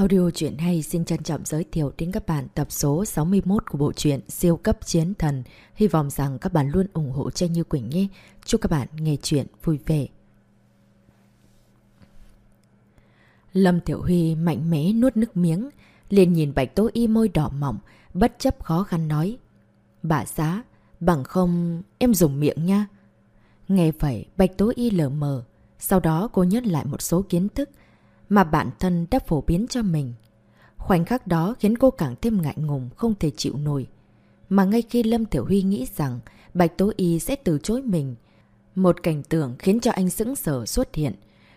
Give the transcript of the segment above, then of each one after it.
Audio truyện hay xin trân trọng giới thiệu đến các bạn tập số 61 của bộ truyện Siêu cấp chiến thần. Hy vọng rằng các bạn luôn ủng hộ cho Như Quỳnh nhé. Chúc các bạn nghe truyện vui vẻ. Lâm Tiểu Huy mạnh mẽ nuốt nước miếng, liền nhìn Bạch Tố Y môi đỏ mỏng, bất chấp khó khăn nói. Bà xá, bằng không em dùng miệng nha. Nghe vậy, Bạch Tố Y lờ mờ. Sau đó cô nhớ lại một số kiến thức mà bản thân đã phổ biến cho mình. Khoảnh khắc đó khiến cô càng thêm ngại ngùng, không thể chịu nổi. Mà ngay khi Lâm Tiểu Huy nghĩ rằng Bạch Tố Y sẽ từ chối mình, một cảnh tượng khiến cho anh sững sờ xuất hiện.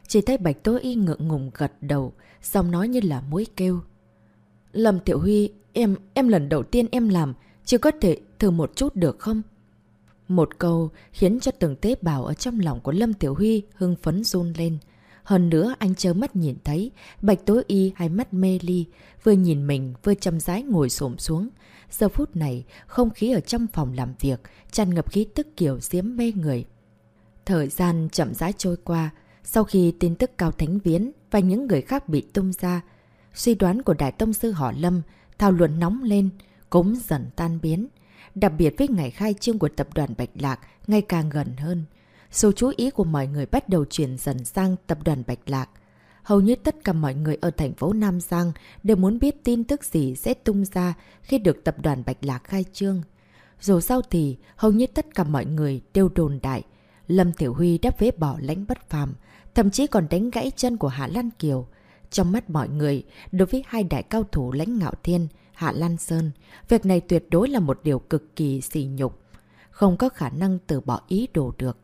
Chỉ thấy Bạch Tố Y ngượng ngùng gật đầu, xong nói như là mối kêu. Lâm Tiểu Huy, em, em lần đầu tiên em làm, chưa có thể thử một chút được không? Một câu khiến cho từng tế bào ở trong lòng của Lâm Tiểu Huy hưng phấn run lên. Hơn nữa anh chớ mắt nhìn thấy, bạch tối y hai mắt mê ly, vừa nhìn mình vừa chăm rái ngồi xổm xuống. Giờ phút này, không khí ở trong phòng làm việc, tràn ngập khí tức kiểu diếm mê người. Thời gian chậm rãi trôi qua, sau khi tin tức Cao Thánh Viễn và những người khác bị tung ra, suy đoán của Đại Tông Sư Họ Lâm, thảo luận nóng lên, cũng dần tan biến. Đặc biệt với ngày khai trương của tập đoàn Bạch Lạc ngày càng gần hơn. Sự chú ý của mọi người bắt đầu chuyển dần sang tập đoàn Bạch Lạc. Hầu như tất cả mọi người ở thành phố Nam Giang đều muốn biết tin tức gì sẽ tung ra khi được tập đoàn Bạch Lạc khai trương. Dù sao thì, hầu như tất cả mọi người đều đồn đại. Lâm Tiểu Huy đã phế bỏ lãnh bất phàm, thậm chí còn đánh gãy chân của Hạ Lan Kiều. Trong mắt mọi người, đối với hai đại cao thủ lãnh ngạo thiên, Hạ Lan Sơn, việc này tuyệt đối là một điều cực kỳ xỉ nhục. Không có khả năng từ bỏ ý đồ được.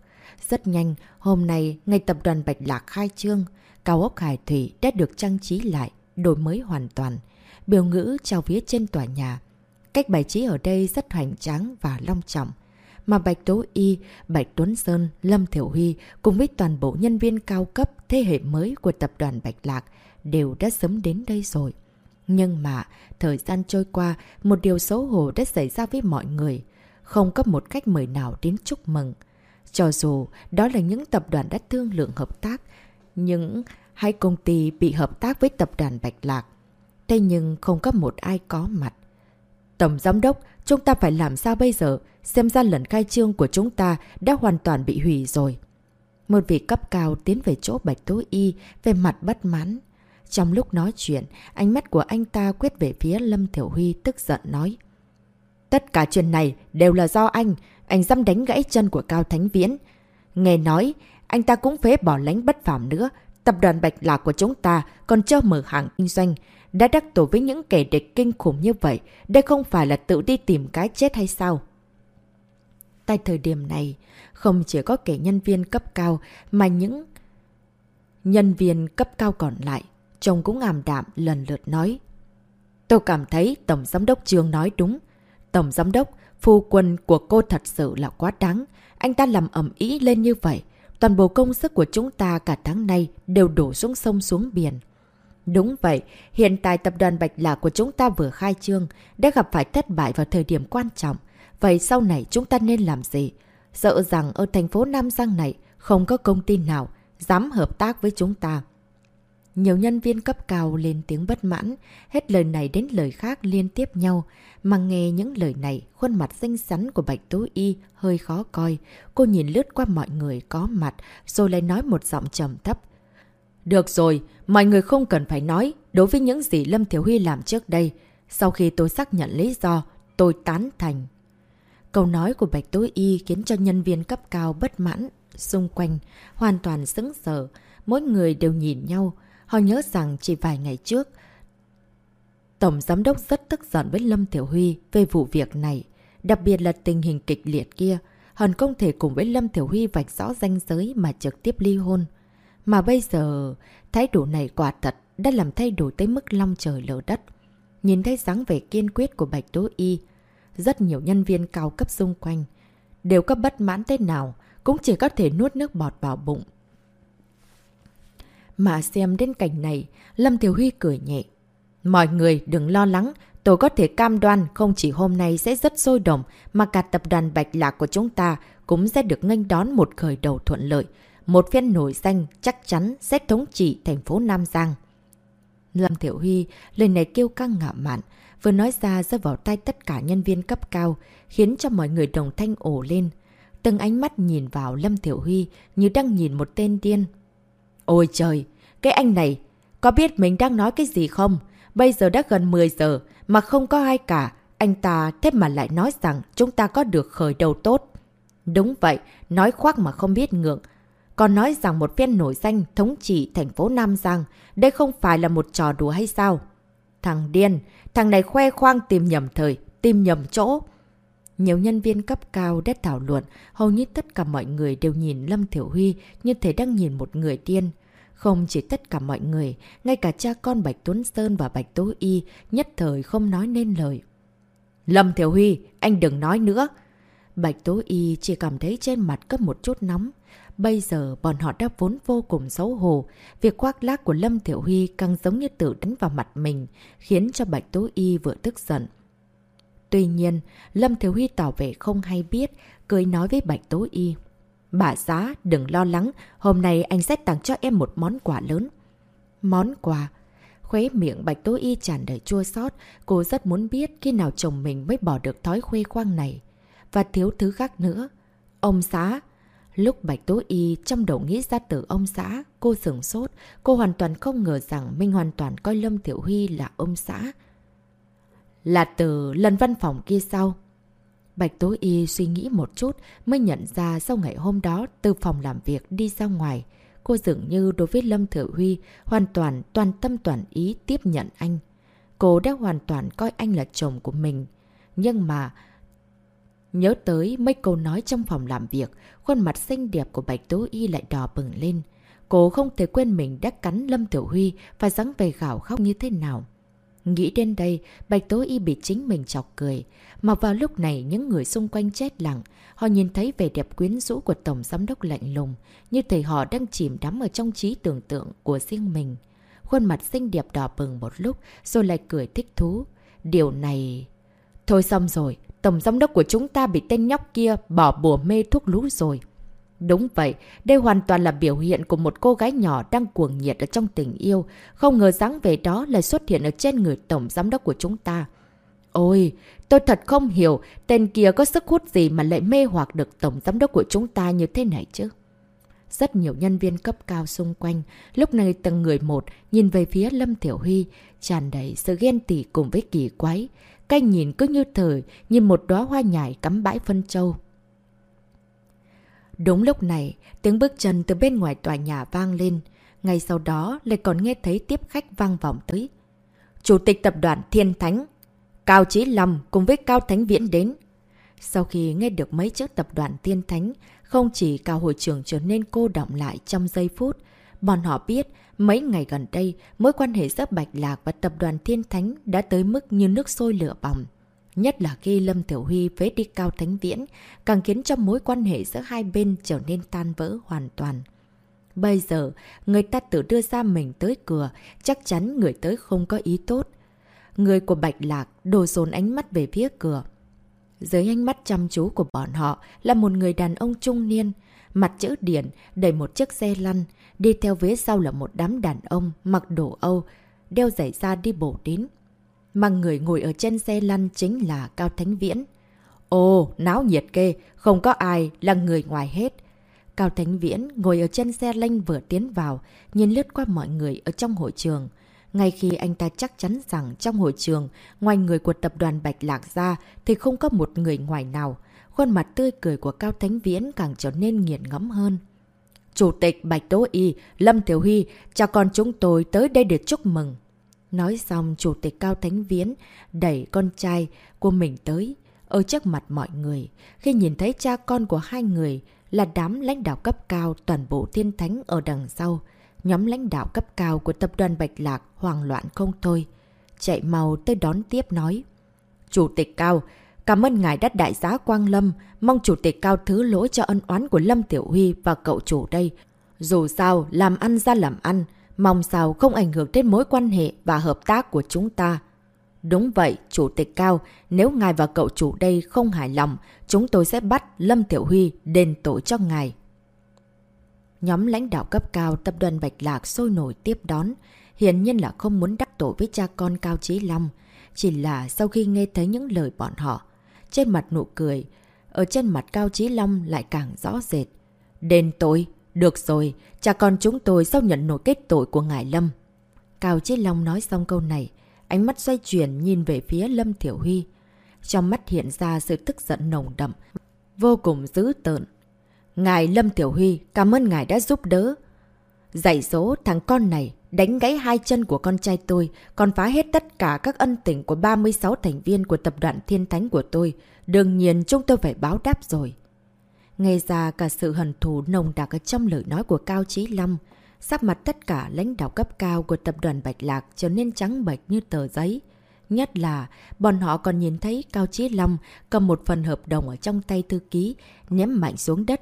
Rất nhanh, hôm nay, ngày tập đoàn Bạch Lạc khai trương, cao ốc Hải Thủy đã được trang trí lại, đổi mới hoàn toàn. Biểu ngữ trao viết trên tòa nhà. Cách bài trí ở đây rất hoành tráng và long trọng. Mà Bạch Tố Y, Bạch Tuấn Sơn, Lâm Thiểu Huy cùng với toàn bộ nhân viên cao cấp thế hệ mới của tập đoàn Bạch Lạc đều đã sớm đến đây rồi. Nhưng mà, thời gian trôi qua, một điều xấu hổ đã xảy ra với mọi người. Không có một cách mời nào đến chúc mừng. Cho dù đó là những tập đoàn đã thương lượng hợp tác, những hai công ty bị hợp tác với tập đoàn Bạch Lạc. Thế nhưng không có một ai có mặt. Tổng giám đốc, chúng ta phải làm sao bây giờ? Xem ra lần khai trương của chúng ta đã hoàn toàn bị hủy rồi. Một vị cấp cao tiến về chỗ Bạch Tố Y về mặt bất mãn. Trong lúc nói chuyện, ánh mắt của anh ta quét về phía Lâm Thiểu Huy tức giận nói. Tất cả chuyện này đều là do anh anh dám đánh gãy chân của Cao Thánh Viễn. Nghe nói, anh ta cũng phế bỏ lánh bất phạm nữa. Tập đoàn Bạch Lạc của chúng ta còn chưa mở hàng kinh doanh. Đã đắc tổ với những kẻ địch kinh khủng như vậy, đây không phải là tự đi tìm cái chết hay sao? Tại thời điểm này, không chỉ có kẻ nhân viên cấp cao mà những nhân viên cấp cao còn lại, chồng cũng ngàm đạm lần lượt nói. Tôi cảm thấy Tổng Giám đốc Trương nói đúng. Tổng Giám đốc, Phu quân của cô thật sự là quá đáng. Anh ta làm ẩm ý lên như vậy. Toàn bộ công sức của chúng ta cả tháng nay đều đổ xuống sông xuống biển. Đúng vậy, hiện tại tập đoàn Bạch Lạc của chúng ta vừa khai trương, đã gặp phải thất bại vào thời điểm quan trọng. Vậy sau này chúng ta nên làm gì? Sợ rằng ở thành phố Nam Giang này không có công ty nào dám hợp tác với chúng ta. Nhiều nhân viên cấp cao lên tiếng bất mãn, hết lời này đến lời khác liên tiếp nhau. Mà nghe những lời này, khuôn mặt xinh xắn của Bạch Tú Y hơi khó coi. Cô nhìn lướt qua mọi người có mặt, rồi lại nói một giọng trầm thấp. Được rồi, mọi người không cần phải nói đối với những gì Lâm Thiếu Huy làm trước đây. Sau khi tôi xác nhận lý do, tôi tán thành. Câu nói của Bạch Tú Y khiến cho nhân viên cấp cao bất mãn, xung quanh, hoàn toàn sững sờ. Mỗi người đều nhìn nhau. Họ nhớ rằng chỉ vài ngày trước, Tổng Giám đốc rất tức giận với Lâm Tiểu Huy về vụ việc này, đặc biệt là tình hình kịch liệt kia. Hòn không thể cùng với Lâm Tiểu Huy vạch rõ danh giới mà trực tiếp ly hôn. Mà bây giờ, thái độ này quả thật đã làm thay đổi tới mức long trời lở đất. Nhìn thấy dáng vẻ kiên quyết của Bạch Tố Y, rất nhiều nhân viên cao cấp xung quanh, đều có bất mãn thế nào, cũng chỉ có thể nuốt nước bọt vào bụng. Mà xem đến cảnh này, Lâm Tiểu Huy cười nhẹ. Mọi người đừng lo lắng, tôi có thể cam đoan không chỉ hôm nay sẽ rất sôi động mà cả tập đoàn Bạch Lạc của chúng ta cũng sẽ được nghênh đón một khởi đầu thuận lợi. Một phen nổi danh chắc chắn sẽ thống trị thành phố Nam Giang. Lâm Thiểu Huy, lời này kêu căng ngạo mạn, vừa nói ra rơi vào tay tất cả nhân viên cấp cao, khiến cho mọi người đồng thanh ổ lên. Từng ánh mắt nhìn vào Lâm Thiểu Huy như đang nhìn một tên điên. Ôi trời, cái anh này, có biết mình đang nói cái gì không? Bây giờ đã gần 10 giờ mà không có ai cả. Anh ta thế mà lại nói rằng chúng ta có được khởi đầu tốt. Đúng vậy, nói khoác mà không biết ngượng. Còn nói rằng một phen nổi danh thống trị thành phố Nam Giang, đây không phải là một trò đùa hay sao? Thằng điên, thằng này khoe khoang tìm nhầm thời, tìm nhầm chỗ. Nhiều nhân viên cấp cao đã thảo luận, hầu như tất cả mọi người đều nhìn Lâm Thiểu Huy như thể đang nhìn một người điên. Không chỉ tất cả mọi người, ngay cả cha con Bạch Tuấn Sơn và Bạch Tố Y nhất thời không nói nên lời. Lâm Thiểu Huy, anh đừng nói nữa. Bạch Tố Y chỉ cảm thấy trên mặt có một chút nóng. Bây giờ bọn họ đã vốn vô cùng xấu hổ. Việc khoác lác của Lâm Thiểu Huy càng giống như tự đánh vào mặt mình, khiến cho Bạch Tố Y vừa tức giận. Tuy nhiên, Lâm thiếu Huy tỏ vẻ không hay biết, cười nói với Bạch Tố Y. Bà giá, đừng lo lắng, hôm nay anh sẽ tặng cho em một món quà lớn. Món quà? Khuế miệng Bạch Tố Y tràn đầy chua xót cô rất muốn biết khi nào chồng mình mới bỏ được thói khuê khoang này. Và thiếu thứ khác nữa. Ông xã, Lúc Bạch Tố Y trong đầu nghĩ ra từ ông xã, cô sửng sốt, cô hoàn toàn không ngờ rằng mình hoàn toàn coi Lâm Tiểu Huy là ông xã. Là từ lần văn phòng kia sau. Bạch Tố Y suy nghĩ một chút mới nhận ra sau ngày hôm đó từ phòng làm việc đi ra ngoài. Cô dường như đối với Lâm Thừa Huy hoàn toàn toàn tâm toàn ý tiếp nhận anh. Cô đã hoàn toàn coi anh là chồng của mình. Nhưng mà Nhớ tới mấy câu nói trong phòng làm việc, khuôn mặt xinh đẹp của Bạch Tố Y lại đỏ bừng lên. Cô không thể quên mình đã cắn Lâm Tiểu Huy và rắn về gạo khóc như thế nào. Nghĩ đến đây, Bạch Tố Y bị chính mình chọc cười. Mà vào lúc này, những người xung quanh chết lặng. Họ nhìn thấy vẻ đẹp quyến rũ của Tổng Giám đốc lạnh lùng, như thể họ đang chìm đắm ở trong trí tưởng tượng của riêng mình. Khuôn mặt xinh đẹp đỏ bừng một lúc, rồi lại cười thích thú. Điều này... Thôi xong rồi, Tổng giám đốc của chúng ta bị tên nhóc kia bỏ bùa mê thuốc lú rồi. Đúng vậy, đây hoàn toàn là biểu hiện của một cô gái nhỏ đang cuồng nhiệt ở trong tình yêu. Không ngờ dáng về đó lại xuất hiện ở trên người tổng giám đốc của chúng ta. Ôi, tôi thật không hiểu tên kia có sức hút gì mà lại mê hoặc được tổng giám đốc của chúng ta như thế này chứ. Rất nhiều nhân viên cấp cao xung quanh, lúc này từng người một nhìn về phía Lâm Thiểu Huy, tràn đầy sự ghen tỉ cùng với kỳ quái. Cái nhìn cứ như thời, như một đóa hoa nhài cắm bãi phân châu. Đúng lúc này, tiếng bước chân từ bên ngoài tòa nhà vang lên. Ngay sau đó lại còn nghe thấy tiếp khách vang vọng tới. Chủ tịch tập đoàn Thiên Thánh, Cao Chí Lâm cùng với Cao Thánh Viễn đến. Sau khi nghe được mấy chữ tập đoàn Thiên Thánh, không chỉ Cao hội trưởng trở nên cô động lại trong giây phút, Bọn họ biết, mấy ngày gần đây, mối quan hệ giữa Bạch Lạc và tập đoàn Thiên Thánh đã tới mức như nước sôi lửa bỏng. Nhất là khi Lâm Tiểu Huy phế đi Cao Thánh Viễn, càng khiến cho mối quan hệ giữa hai bên trở nên tan vỡ hoàn toàn. Bây giờ, người ta tự đưa ra mình tới cửa, chắc chắn người tới không có ý tốt. Người của Bạch Lạc đồ dồn ánh mắt về phía cửa. Dưới ánh mắt chăm chú của bọn họ là một người đàn ông trung niên, mặt chữ điển, đẩy một chiếc xe lăn, Đi theo phía sau là một đám đàn ông mặc đồ Âu, đeo giày da đi bổ đến. Mà người ngồi ở trên xe lăn chính là Cao Thánh Viễn. Ồ, náo nhiệt kê, không có ai là người ngoài hết. Cao Thánh Viễn ngồi ở trên xe lanh vừa tiến vào, nhìn lướt qua mọi người ở trong hội trường. Ngay khi anh ta chắc chắn rằng trong hội trường, ngoài người của tập đoàn Bạch Lạc ra thì không có một người ngoài nào. Khuôn mặt tươi cười của Cao Thánh Viễn càng trở nên nghiền ngẫm hơn. Chủ tịch Bạch Tố Y, Lâm Tiểu Huy, cha con chúng tôi tới đây để chúc mừng. Nói xong, Chủ tịch Cao Thánh Viễn đẩy con trai của mình tới, ở trước mặt mọi người. Khi nhìn thấy cha con của hai người là đám lãnh đạo cấp cao toàn bộ thiên thánh ở đằng sau, nhóm lãnh đạo cấp cao của tập đoàn Bạch Lạc hoang loạn không thôi. Chạy màu tới đón tiếp nói. Chủ tịch Cao, Cảm ơn ngài đã đại giá Quang Lâm, mong chủ tịch cao thứ lỗi cho ân oán của Lâm Tiểu Huy và cậu chủ đây. Dù sao, làm ăn ra làm ăn, mong sao không ảnh hưởng đến mối quan hệ và hợp tác của chúng ta. Đúng vậy, Chủ tịch Cao, nếu ngài và cậu chủ đây không hài lòng, chúng tôi sẽ bắt Lâm Tiểu Huy đền tội cho ngài. Nhóm lãnh đạo cấp cao tập đoàn Bạch Lạc sôi nổi tiếp đón. hiển nhiên là không muốn đắc tội với cha con Cao Chí Long. Chỉ là sau khi nghe thấy những lời bọn họ, trên mặt nụ cười, ở trên mặt Cao Chí Long lại càng rõ rệt. Đền tội, được rồi, cha con chúng tôi sao nhận nổi kết tội của Ngài Lâm. Cao Chí Long nói xong câu này, ánh mắt xoay chuyển nhìn về phía Lâm Thiểu Huy. Trong mắt hiện ra sự tức giận nồng đậm, vô cùng dữ tợn. Ngài Lâm Tiểu Huy, cảm ơn ngài đã giúp đỡ. Dạy dỗ thằng con này, đánh gãy hai chân của con trai tôi, còn phá hết tất cả các ân tình của 36 thành viên của tập đoàn Thiên Thánh của tôi. Đương nhiên chúng tôi phải báo đáp rồi. Nghe ra cả sự hận thù nồng đặc ở trong lời nói của Cao Chí Lâm, sắc mặt tất cả lãnh đạo cấp cao của tập đoàn Bạch Lạc trở nên trắng bệch như tờ giấy. Nhất là, bọn họ còn nhìn thấy Cao Chí Lâm cầm một phần hợp đồng ở trong tay thư ký, ném mạnh xuống đất.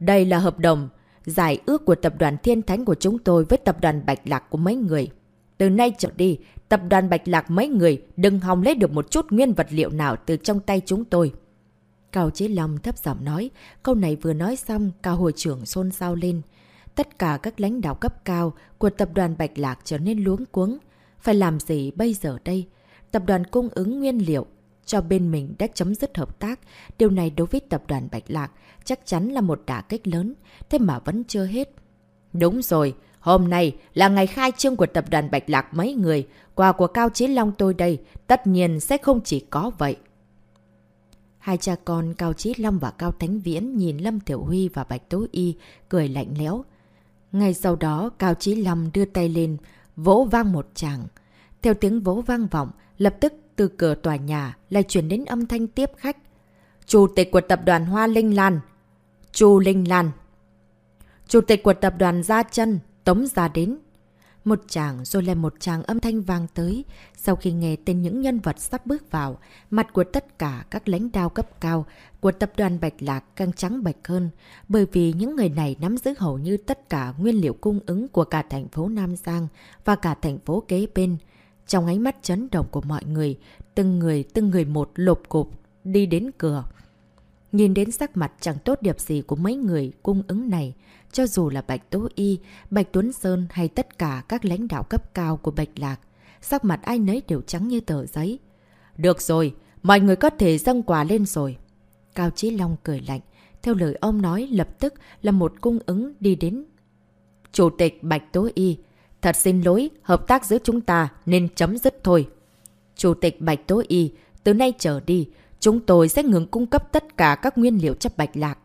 Đây là hợp đồng, giải ước của tập đoàn Thiên Thánh của chúng tôi với tập đoàn Bạch Lạc của mấy người. Từ nay trở đi, tập đoàn Bạch Lạc mấy người đừng hòng lấy được một chút nguyên vật liệu nào từ trong tay chúng tôi. Cao chế Long thấp giọng nói, câu này vừa nói xong, Cao Hội trưởng xôn xao lên. Tất cả các lãnh đạo cấp cao của tập đoàn Bạch Lạc trở nên luống cuống. Phải làm gì bây giờ đây? Tập đoàn cung ứng nguyên liệu cho bên mình đã chấm dứt hợp tác. Điều này đối với tập đoàn Bạch Lạc chắc chắn là một đả kích lớn, thế mà vẫn chưa hết. Đúng rồi, hôm nay là ngày khai trương của tập đoàn Bạch Lạc mấy người. Quà của Cao chế Long tôi đây, tất nhiên sẽ không chỉ có vậy. Hai cha con Cao Chí Long và Cao Thánh Viễn nhìn Lâm Tiểu Huy và Bạch Tố Y cười lạnh lẽo. Ngay sau đó, Cao Chí Long đưa tay lên, vỗ vang một chàng. Theo tiếng vỗ vang vọng, lập tức từ cửa tòa nhà lại chuyển đến âm thanh tiếp khách. Chủ tịch của tập đoàn Hoa Linh Lan. Chu Linh Lan. Chủ tịch của tập đoàn Gia chân Tống Gia đến. Một chàng rồi lại một chàng âm thanh vang tới. Sau khi nghe tên những nhân vật sắp bước vào, mặt của tất cả các lãnh đạo cấp cao của tập đoàn Bạch Lạc càng trắng bạch hơn. Bởi vì những người này nắm giữ hầu như tất cả nguyên liệu cung ứng của cả thành phố Nam Giang và cả thành phố kế bên. Trong ánh mắt chấn động của mọi người, từng người từng người một lộp cục đi đến cửa. Nhìn đến sắc mặt chẳng tốt đẹp gì của mấy người cung ứng này, cho dù là Bạch Tố Y, Bạch Tuấn Sơn hay tất cả các lãnh đạo cấp cao của Bạch Lạc, sắc mặt ai nấy đều trắng như tờ giấy. Được rồi, mọi người có thể dâng quà lên rồi. Cao Chí Long cười lạnh, theo lời ông nói lập tức là một cung ứng đi đến. Chủ tịch Bạch Tố Y, thật xin lỗi, hợp tác giữa chúng ta nên chấm dứt thôi. Chủ tịch Bạch Tố Y, từ nay trở đi, chúng tôi sẽ ngừng cung cấp tất cả các nguyên liệu cho Bạch Lạc.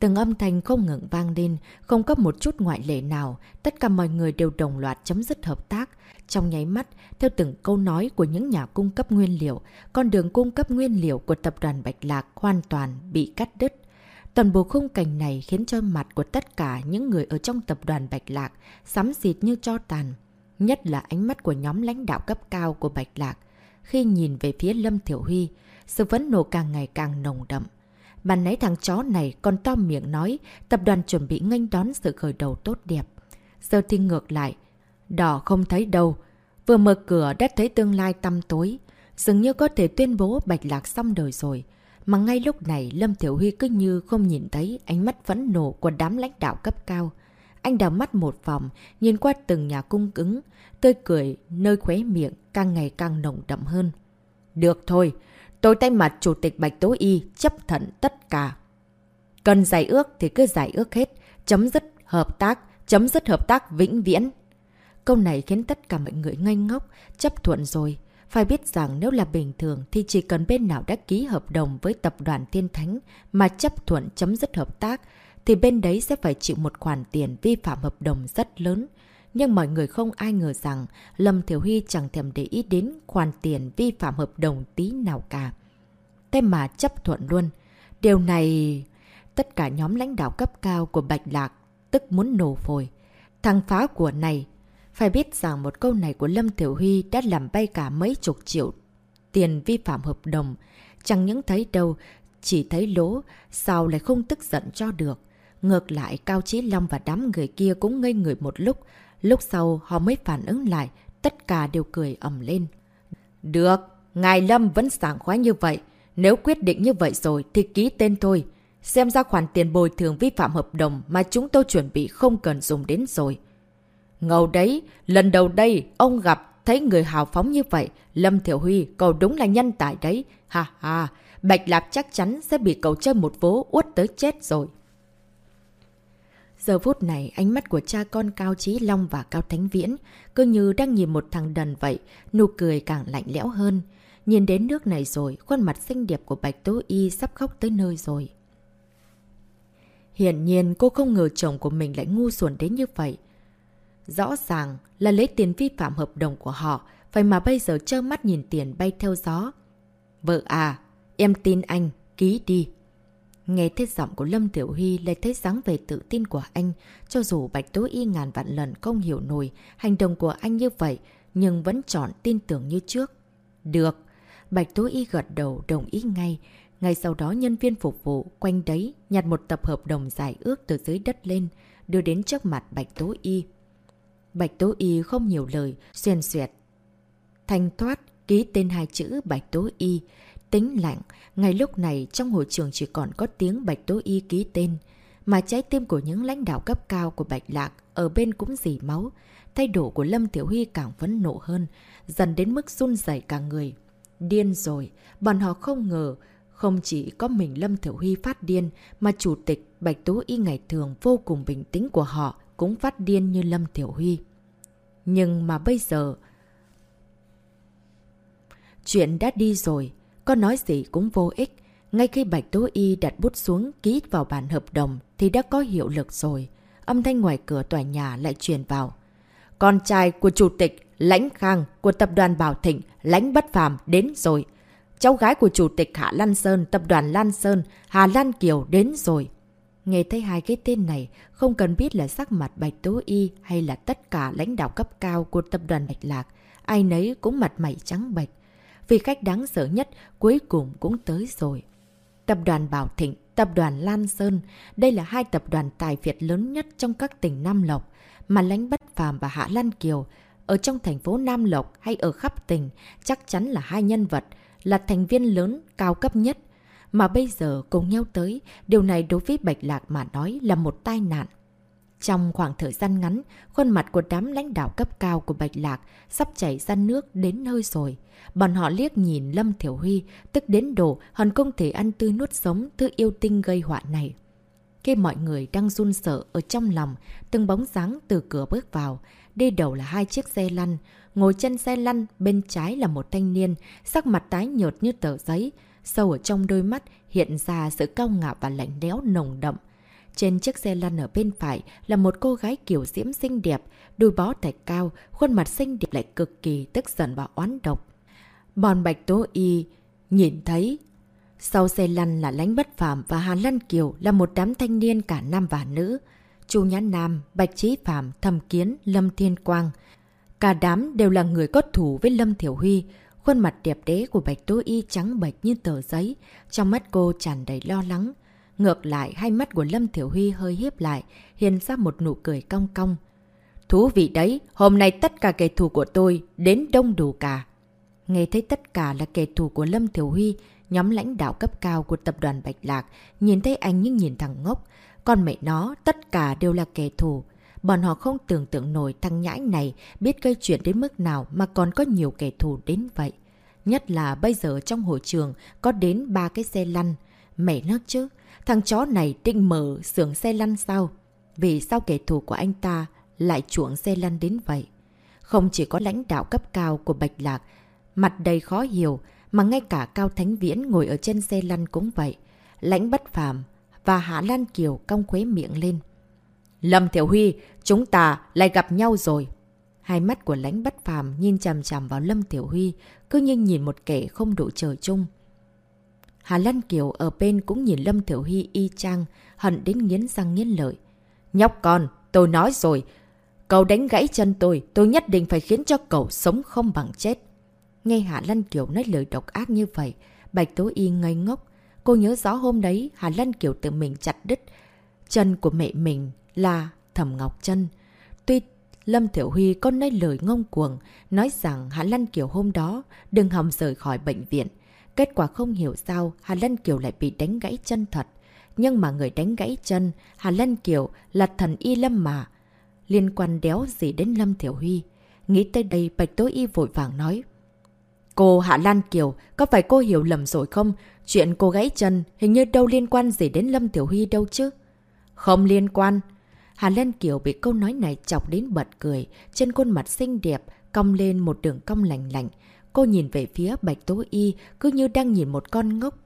Từng âm thanh không ngừng vang lên, không có một chút ngoại lệ nào, tất cả mọi người đều đồng loạt chấm dứt hợp tác. Trong nháy mắt, theo từng câu nói của những nhà cung cấp nguyên liệu, con đường cung cấp nguyên liệu của tập đoàn Bạch Lạc hoàn toàn bị cắt đứt. Toàn bộ khung cảnh này khiến cho mặt của tất cả những người ở trong tập đoàn Bạch Lạc sắm xịt như cho tàn. Nhất là ánh mắt của nhóm lãnh đạo cấp cao của Bạch Lạc. Khi nhìn về phía Lâm Thiểu Huy, sự vấn nộ càng ngày càng nồng đậm. Bạn nãy thằng chó này còn to miệng nói tập đoàn chuẩn bị nganh đón sự khởi đầu tốt đẹp. Giờ thì ngược lại. Đỏ không thấy đâu. Vừa mở cửa đã thấy tương lai tăm tối. Dường như có thể tuyên bố bạch lạc xong đời rồi. Mà ngay lúc này Lâm Thiểu Huy cứ như không nhìn thấy ánh mắt phẫn nộ của đám lãnh đạo cấp cao. Anh đào mắt một vòng, nhìn qua từng nhà cung cứng, tươi cười nơi khóe miệng càng ngày càng nồng đậm hơn. Được thôi, Tôi tay mặt Chủ tịch Bạch Tố Y chấp thuận tất cả. Cần giải ước thì cứ giải ước hết. Chấm dứt hợp tác, chấm dứt hợp tác vĩnh viễn. Câu này khiến tất cả mọi người ngây ngốc, chấp thuận rồi. Phải biết rằng nếu là bình thường thì chỉ cần bên nào đã ký hợp đồng với tập đoàn thiên Thánh mà chấp thuận chấm dứt hợp tác thì bên đấy sẽ phải chịu một khoản tiền vi phạm hợp đồng rất lớn. Nhưng mọi người không ai ngờ rằng Lâm Thiểu Huy chẳng thèm để ý đến khoản tiền vi phạm hợp đồng tí nào cả. Thế mà chấp thuận luôn. Điều này... Tất cả nhóm lãnh đạo cấp cao của Bạch Lạc tức muốn nổ phổi. Thằng phá của này phải biết rằng một câu này của Lâm Tiểu Huy đã làm bay cả mấy chục triệu tiền vi phạm hợp đồng. Chẳng những thấy đâu, chỉ thấy lỗ, sao lại không tức giận cho được. Ngược lại, Cao Chí Long và đám người kia cũng ngây người một lúc, Lúc sau họ mới phản ứng lại, tất cả đều cười ẩm lên. Được, Ngài Lâm vẫn sảng khoái như vậy. Nếu quyết định như vậy rồi thì ký tên thôi. Xem ra khoản tiền bồi thường vi phạm hợp đồng mà chúng tôi chuẩn bị không cần dùng đến rồi. Ngầu đấy, lần đầu đây ông gặp thấy người hào phóng như vậy. Lâm Thiểu Huy, cậu đúng là nhân tài đấy. Ha ha, Bạch Lạp chắc chắn sẽ bị cậu chơi một vố uất tới chết rồi. Giờ phút này, ánh mắt của cha con Cao Chí Long và Cao Thánh Viễn cứ như đang nhìn một thằng đần vậy, nụ cười càng lạnh lẽo hơn. Nhìn đến nước này rồi, khuôn mặt xinh đẹp của Bạch Tố Y sắp khóc tới nơi rồi. Hiển nhiên cô không ngờ chồng của mình lại ngu xuẩn đến như vậy. Rõ ràng là lấy tiền vi phạm hợp đồng của họ, vậy mà bây giờ trơ mắt nhìn tiền bay theo gió. Vợ à, em tin anh, ký đi. Nghe thấy giọng của Lâm Tiểu Huy lại thấy dáng về tự tin của anh, cho dù Bạch Tố Y ngàn vạn lần không hiểu nổi hành động của anh như vậy, nhưng vẫn chọn tin tưởng như trước. Được. Bạch Tố Y gật đầu đồng ý ngay. Ngay sau đó nhân viên phục vụ quanh đấy nhặt một tập hợp đồng giải ước từ dưới đất lên, đưa đến trước mặt Bạch Tố Y. Bạch Tố Y không nhiều lời, xuyên xuyệt. Thanh thoát, ký tên hai chữ Bạch Tố Y, tính lạnh, ngay lúc này trong hội trường chỉ còn có tiếng Bạch Tố Y ký tên, mà trái tim của những lãnh đạo cấp cao của Bạch Lạc ở bên cũng dì máu. Thay đổi của Lâm Tiểu Huy càng phấn nộ hơn, dần đến mức run dày cả người. Điên rồi, bọn họ không ngờ, không chỉ có mình Lâm Tiểu Huy phát điên, mà chủ tịch Bạch Tố Y ngày thường vô cùng bình tĩnh của họ cũng phát điên như Lâm Tiểu Huy. Nhưng mà bây giờ... Chuyện đã đi rồi, có nói gì cũng vô ích. Ngay khi Bạch Tố Y đặt bút xuống ký vào bản hợp đồng thì đã có hiệu lực rồi. Âm thanh ngoài cửa tòa nhà lại truyền vào. Con trai của chủ tịch Lãnh Khang của tập đoàn Bảo Thịnh Lãnh Bất Phàm đến rồi. Cháu gái của chủ tịch Hạ Lan Sơn tập đoàn Lan Sơn Hà Lan Kiều đến rồi. Nghe thấy hai cái tên này, không cần biết là sắc mặt Bạch Tố Y hay là tất cả lãnh đạo cấp cao của tập đoàn Bạch Lạc, ai nấy cũng mặt mày trắng bạch vì khách đáng sợ nhất cuối cùng cũng tới rồi. Tập đoàn Bảo Thịnh, tập đoàn Lan Sơn, đây là hai tập đoàn tài Việt lớn nhất trong các tỉnh Nam Lộc, mà Lánh Bất Phàm và Hạ Lan Kiều, ở trong thành phố Nam Lộc hay ở khắp tỉnh, chắc chắn là hai nhân vật, là thành viên lớn, cao cấp nhất. Mà bây giờ cùng nhau tới, điều này đối với Bạch Lạc mà nói là một tai nạn. Trong khoảng thời gian ngắn, khuôn mặt của đám lãnh đạo cấp cao của Bạch Lạc sắp chảy ra nước đến nơi rồi. Bọn họ liếc nhìn Lâm Thiểu Huy, tức đến độ hòn không thể ăn tươi nuốt sống thứ yêu tinh gây họa này. Khi mọi người đang run sợ ở trong lòng, từng bóng dáng từ cửa bước vào. Đi đầu là hai chiếc xe lăn, ngồi chân xe lăn, bên trái là một thanh niên, sắc mặt tái nhợt như tờ giấy. Sâu ở trong đôi mắt hiện ra sự cao ngạo và lạnh đéo nồng đậm. Trên chiếc xe lăn ở bên phải là một cô gái kiểu diễm xinh đẹp, đôi bó thạch cao, khuôn mặt xinh đẹp lại cực kỳ tức giận và oán độc. Bọn Bạch Tố Y nhìn thấy sau xe lăn là Lánh Bất Phạm và Hà Lăn Kiều là một đám thanh niên cả nam và nữ. Chu Nhã Nam, Bạch Trí Phạm, Thầm Kiến, Lâm Thiên Quang. Cả đám đều là người có thủ với Lâm Thiểu Huy. Khuôn mặt đẹp đế của Bạch Tố Y trắng bệch như tờ giấy. Trong mắt cô tràn đầy lo lắng. Ngược lại, hai mắt của Lâm Thiểu Huy hơi hiếp lại, hiện ra một nụ cười cong cong. Thú vị đấy, hôm nay tất cả kẻ thù của tôi đến đông đủ cả. Nghe thấy tất cả là kẻ thù của Lâm Thiểu Huy, nhóm lãnh đạo cấp cao của tập đoàn Bạch Lạc, nhìn thấy anh nhưng nhìn thằng ngốc. Còn mẹ nó, tất cả đều là kẻ thù. Bọn họ không tưởng tượng nổi thằng nhãi này biết gây chuyện đến mức nào mà còn có nhiều kẻ thù đến vậy. Nhất là bây giờ trong hội trường có đến ba cái xe lăn. Mẹ nó chứ, thằng chó này định mở xưởng xe lăn sao? Vì sao kẻ thù của anh ta lại chuộng xe lăn đến vậy? Không chỉ có lãnh đạo cấp cao của Bạch Lạc Mặt đầy khó hiểu, mà ngay cả Cao Thánh Viễn ngồi ở trên xe lăn cũng vậy. Lãnh bất phàm và Hạ Lan Kiều cong khuế miệng lên. Lâm Thiểu Huy, chúng ta lại gặp nhau rồi. Hai mắt của lãnh bất phàm nhìn chằm chằm vào Lâm Tiểu Huy, cứ như nhìn một kẻ không đủ trời chung. Hà Lan Kiều ở bên cũng nhìn Lâm Tiểu Huy y chang, hận đến nghiến răng nghiến lợi. Nhóc con, tôi nói rồi, cậu đánh gãy chân tôi, tôi nhất định phải khiến cho cậu sống không bằng chết. Nghe Hà Lan Kiều nói lời độc ác như vậy, Bạch Tố Y ngây ngốc. Cô nhớ rõ hôm đấy Hà Lan Kiều tự mình chặt đứt chân của mẹ mình là Thẩm Ngọc Trân. Tuy Lâm Thiểu Huy có nói lời ngông cuồng, nói rằng Hạ Lan Kiều hôm đó đừng hòng rời khỏi bệnh viện. Kết quả không hiểu sao Hà Lân Kiều lại bị đánh gãy chân thật. Nhưng mà người đánh gãy chân, Hà Lân Kiều là thần y lâm mà. liên quan đéo gì đến Lâm Thiểu Huy. Nghĩ tới đây Bạch Tối Y vội vàng nói. Cô Hạ Lan Kiều, có phải cô hiểu lầm rồi không? Chuyện cô gãy chân hình như đâu liên quan gì đến Lâm Tiểu Huy đâu chứ? Không liên quan. Hà Lan Kiều bị câu nói này chọc đến bật cười, trên khuôn mặt xinh đẹp, cong lên một đường cong lành lạnh. Cô nhìn về phía Bạch Tố Y cứ như đang nhìn một con ngốc.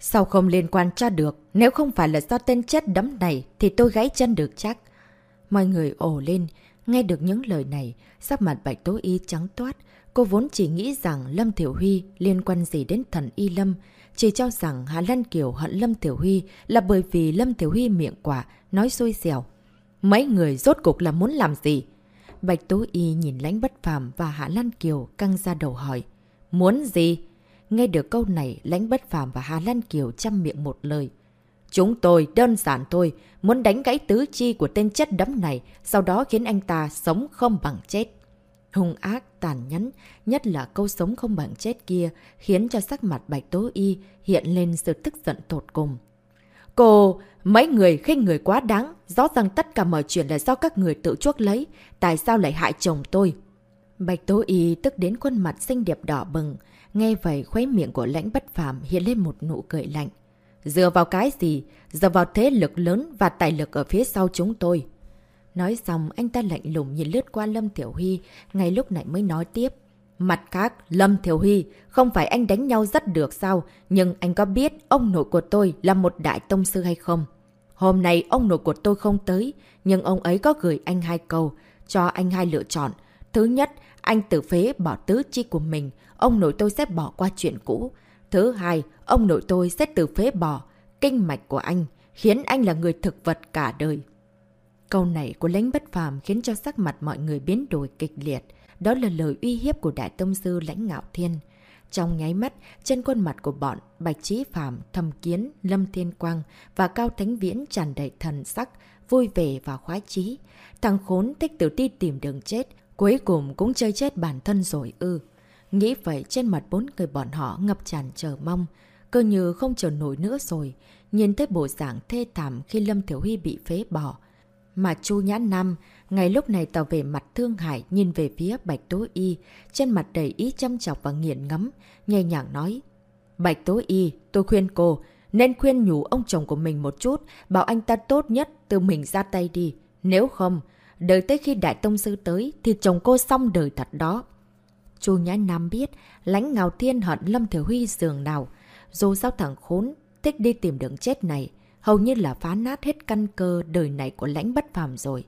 Sao không liên quan cho được? Nếu không phải là do tên chết đấm này thì tôi gãy chân được chắc. Mọi người ồ lên, nghe được những lời này, sắc mặt Bạch Tố Y trắng toát. Cô vốn chỉ nghĩ rằng Lâm Thiểu Huy liên quan gì đến thần Y Lâm. Chỉ cho rằng Hà Lan Kiều hận Lâm Thiểu Huy là bởi vì Lâm Thiểu Huy miệng quả, nói xui xẻo. Mấy người rốt cục là muốn làm gì? Bạch Tố Y nhìn lãnh bất phàm và Hạ Lan Kiều căng ra đầu hỏi. Muốn gì? Nghe được câu này, lãnh bất phàm và Hà Lan Kiều chăm miệng một lời. Chúng tôi đơn giản thôi, muốn đánh gãy tứ chi của tên chất đấm này, sau đó khiến anh ta sống không bằng chết. Hung ác, tàn nhẫn, nhất là câu sống không bằng chết kia, khiến cho sắc mặt Bạch Tố Y hiện lên sự tức giận tột cùng. Cô, mấy người khinh người quá đáng, rõ ràng tất cả mọi chuyện là do các người tự chuốc lấy, tại sao lại hại chồng tôi? Bạch Tố Y tức đến khuôn mặt xinh đẹp đỏ bừng, nghe vậy khuấy miệng của lãnh bất phàm hiện lên một nụ cười lạnh. Dựa vào cái gì? Dựa vào thế lực lớn và tài lực ở phía sau chúng tôi. Nói xong, anh ta lạnh lùng nhìn lướt qua Lâm Tiểu Huy, ngay lúc này mới nói tiếp. Mặt khác, Lâm Thiểu Huy, không phải anh đánh nhau rất được sao, nhưng anh có biết ông nội của tôi là một đại tông sư hay không? Hôm nay ông nội của tôi không tới, nhưng ông ấy có gửi anh hai câu, cho anh hai lựa chọn. Thứ nhất, anh tử phế bỏ tứ chi của mình, ông nội tôi sẽ bỏ qua chuyện cũ. Thứ hai, ông nội tôi sẽ tử phế bỏ kinh mạch của anh, khiến anh là người thực vật cả đời. Câu này của lãnh bất phàm khiến cho sắc mặt mọi người biến đổi kịch liệt. Đó là lời uy hiếp của Đại Tông Sư lãnh ngạo thiên. Trong nháy mắt, trên khuôn mặt của bọn Bạch Trí Phạm, Thầm Kiến, Lâm Thiên Quang và Cao Thánh Viễn tràn đầy thần sắc, vui vẻ và khoái chí. Thằng khốn thích tiểu đi tìm đường chết, cuối cùng cũng chơi chết bản thân rồi ư. Nghĩ vậy trên mặt bốn người bọn họ ngập tràn chờ mong, cơ như không chờ nổi nữa rồi. Nhìn thấy bộ dạng thê thảm khi Lâm Thiểu Huy bị phế bỏ, mà Chu Nhã Nam, ngay lúc này tỏ về mặt thương hại nhìn về phía Bạch Tố Y, trên mặt đầy ý chăm chọc và nghiền ngắm, nhẹ nhàng nói. Bạch Tố Y, tôi khuyên cô, nên khuyên nhủ ông chồng của mình một chút, bảo anh ta tốt nhất từ mình ra tay đi. Nếu không, đợi tới khi Đại Tông Sư tới thì chồng cô xong đời thật đó. Chu Nhã Nam biết, lãnh ngào thiên hận Lâm Thiểu Huy giường nào. Dù sao thằng khốn, thích đi tìm đường chết này hầu như là phá nát hết căn cơ đời này của lãnh bất phàm rồi.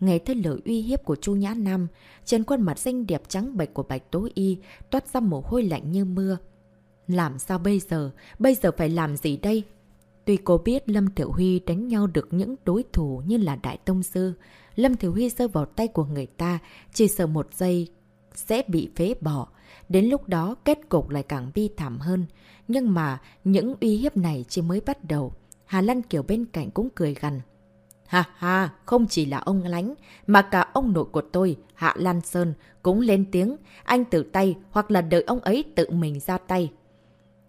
Nghe thấy lời uy hiếp của Chu Nhã Nam, trên khuôn mặt xinh đẹp trắng bệch của Bạch Tố Y toát ra mồ hôi lạnh như mưa. Làm sao bây giờ? Bây giờ phải làm gì đây? Tuy cô biết Lâm Thiểu Huy đánh nhau được những đối thủ như là Đại Tông Sư, Lâm Thiểu Huy rơi vào tay của người ta, chỉ sợ một giây sẽ bị phế bỏ. Đến lúc đó kết cục lại càng bi thảm hơn. Nhưng mà những uy hiếp này chỉ mới bắt đầu. Hà Lan Kiều bên cạnh cũng cười gần. Ha ha, không chỉ là ông lánh, mà cả ông nội của tôi, Hạ Lan Sơn, cũng lên tiếng, anh tự tay hoặc là đợi ông ấy tự mình ra tay.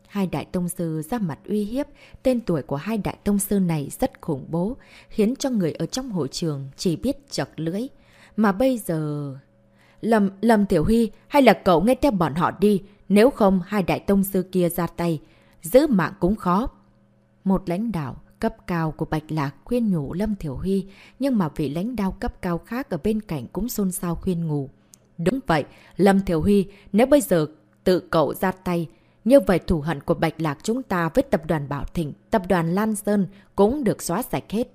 Hai đại tông sư ra mặt uy hiếp, tên tuổi của hai đại tông sư này rất khủng bố, khiến cho người ở trong hội trường chỉ biết chật lưỡi. Mà bây giờ... lầm lầm Tiểu Huy, hay là cậu nghe theo bọn họ đi, nếu không hai đại tông sư kia ra tay, giữ mạng cũng khó. Một lãnh đạo cấp cao của Bạch Lạc khuyên nhủ Lâm Thiểu Huy, nhưng mà vị lãnh đạo cấp cao khác ở bên cạnh cũng xôn xao khuyên ngủ. Đúng vậy, Lâm Thiểu Huy, nếu bây giờ tự cậu ra tay, như vậy thủ hận của Bạch Lạc chúng ta với tập đoàn Bảo Thịnh, tập đoàn Lan Sơn cũng được xóa sạch hết.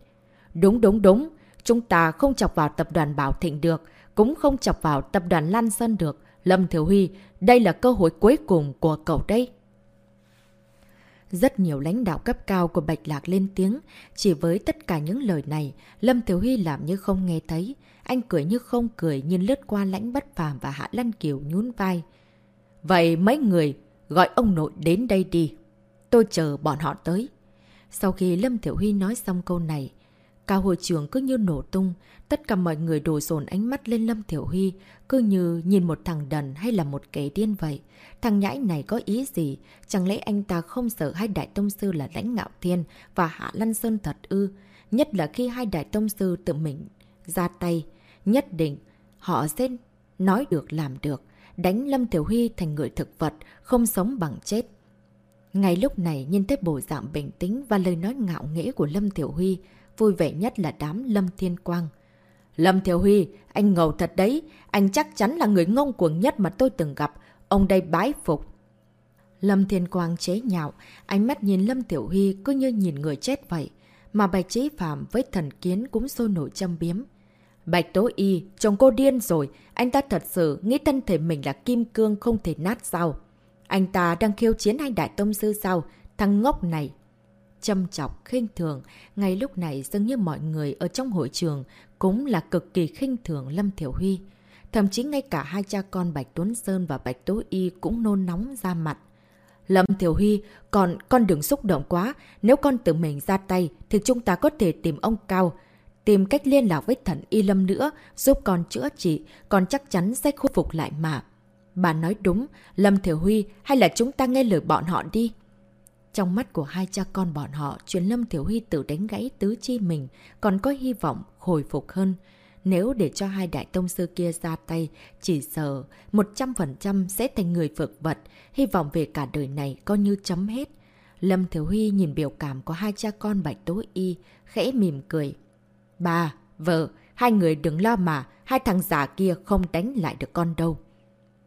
Đúng đúng đúng, chúng ta không chọc vào tập đoàn Bảo Thịnh được, cũng không chọc vào tập đoàn Lan Sơn được. Lâm Thiểu Huy, đây là cơ hội cuối cùng của cậu đây. Rất nhiều lãnh đạo cấp cao của Bạch Lạc lên tiếng, chỉ với tất cả những lời này, Lâm Thiếu Huy làm như không nghe thấy. Anh cười như không cười nhìn lướt qua lãnh bất phàm và Hạ Lăn Kiều nhún vai. Vậy mấy người, gọi ông nội đến đây đi. Tôi chờ bọn họ tới. Sau khi Lâm Thiểu Huy nói xong câu này, Cả hội trường cứ như nổ tung, tất cả mọi người đổ dồn ánh mắt lên Lâm Thiểu Huy, cứ như nhìn một thằng đần hay là một kẻ điên vậy. Thằng nhãi này có ý gì? Chẳng lẽ anh ta không sợ hai đại tông sư là lãnh ngạo thiên và hạ lăn sơn thật ư? Nhất là khi hai đại tông sư tự mình ra tay. Nhất định, họ sẽ nói được làm được, đánh Lâm Tiểu Huy thành người thực vật, không sống bằng chết. Ngay lúc này nhìn thấy bộ dạng bình tĩnh và lời nói ngạo nghễ của Lâm Tiểu Huy, vui vẻ nhất là đám Lâm Thiên Quang. Lâm Tiểu Huy, anh ngầu thật đấy, anh chắc chắn là người ngông cuồng nhất mà tôi từng gặp, ông đây bái phục. Lâm Thiên Quang chế nhạo, ánh mắt nhìn Lâm Tiểu Huy cứ như nhìn người chết vậy. Mà Bạch Trí Phạm với thần kiến cũng sôi nổi châm biếm. Bạch Tố Y, chồng cô điên rồi, anh ta thật sự nghĩ thân thể mình là kim cương không thể nát sao. Anh ta đang khiêu chiến anh đại tông sư sao, thằng ngốc này. Châm chọc, khinh thường, ngay lúc này dường như mọi người ở trong hội trường cũng là cực kỳ khinh thường Lâm Thiểu Huy. Thậm chí ngay cả hai cha con Bạch Tuấn Sơn và Bạch Tố Y cũng nôn nóng ra mặt. Lâm Thiểu Huy, còn con đừng xúc động quá. Nếu con tự mình ra tay, thì chúng ta có thể tìm ông Cao. Tìm cách liên lạc với thần Y Lâm nữa, giúp con chữa trị, con chắc chắn sẽ khôi phục lại mà. Bà nói đúng, Lâm Thiểu Huy, hay là chúng ta nghe lời bọn họ đi? Trong mắt của hai cha con bọn họ, chuyện Lâm Thiểu Huy tự đánh gãy tứ chi mình, còn có hy vọng hồi phục hơn. Nếu để cho hai đại tông sư kia ra tay, chỉ sợ 100% sẽ thành người phượng vật, hy vọng về cả đời này coi như chấm hết. Lâm Thiếu Huy nhìn biểu cảm của hai cha con Bạch Tố Y, khẽ mỉm cười. Bà, vợ, hai người đừng lo mà, hai thằng giả kia không đánh lại được con đâu.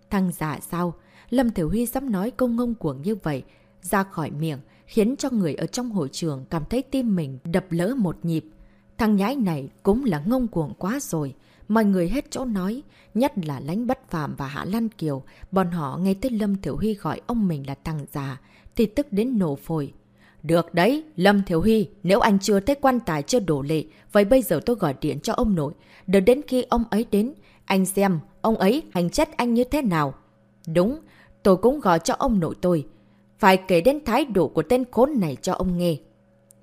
Thằng giả sao? Lâm Thiểu Huy dám nói câu ngông cuồng như vậy, ra khỏi miệng, khiến cho người ở trong hội trường cảm thấy tim mình đập lỡ một nhịp. Thằng nhái này cũng là ngông cuồng quá rồi. Mọi người hết chỗ nói, nhất là lánh bất phàm và Hạ Lan Kiều. Bọn họ nghe tới Lâm Thiểu Huy gọi ông mình là thằng già, thì tức đến nổ phổi. Được đấy, Lâm Thiểu Huy, nếu anh chưa thấy quan tài chưa đổ lệ, vậy bây giờ tôi gọi điện cho ông nội. Đợi đến khi ông ấy đến, anh xem ông ấy hành chất anh như thế nào. Đúng, tôi cũng gọi cho ông nội tôi. Phải kể đến thái độ của tên khốn này cho ông nghe.